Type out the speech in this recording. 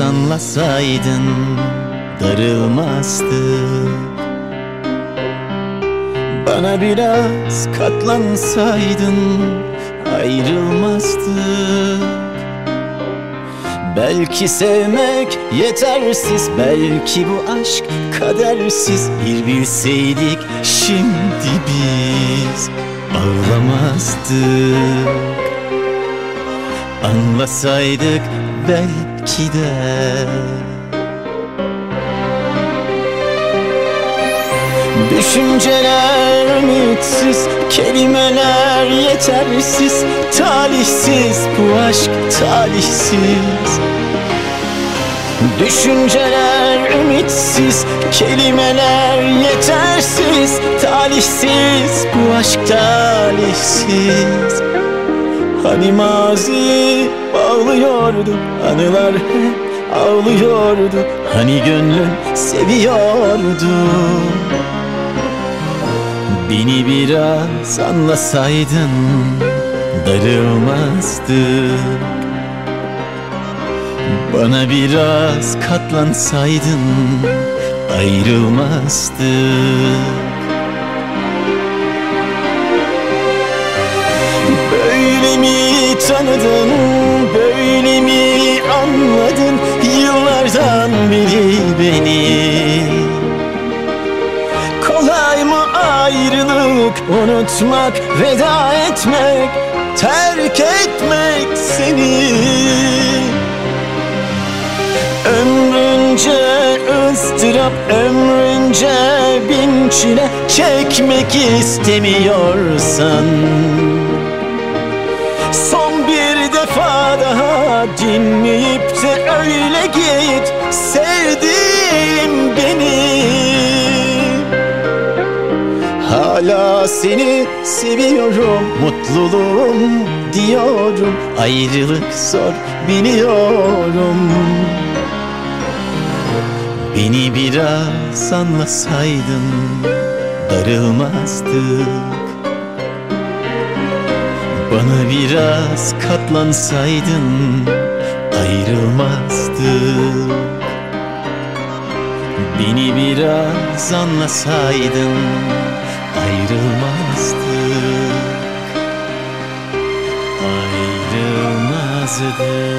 anlasaydın darılmazdık Bana biraz katlansaydın ayrılmazdık Belki sevmek yetersiz Belki bu aşk kadersiz. Bir bilseydik şimdi biz Ağlamazdık Anlasaydık belki de. Düşünceler ümitsiz, kelimeler yetersiz Talihsiz bu aşk talihsiz. Düşünceler ümitsiz, kelimeler yetersiz Talihsiz bu aşk talihsiz Hani mazi bağlıyordu Anılar ağlıyordu. Hani gönlün seviyordu. Beni biraz anlasaydın Darılmazdık Bana biraz katlansaydın Ayrılmazdık tanıdın, böyle mi anladın? Yıllardan beri beni. Kolay mı ayrılık, unutmak, veda etmek Terk etmek seni? Ömrünce ıstırap, ömrünce bin çile Çekmek istemiyorsan Sevdiğim beni. Hala seni seviyorum Mutluluğum diyorum Ayrılık zor biliyorum. Beni biraz anlasaydın Darılmazdık. Bana biraz katlansaydın ayrılmazdık Beni biraz anlasaydın ayrılmazdık Ayrılmazdık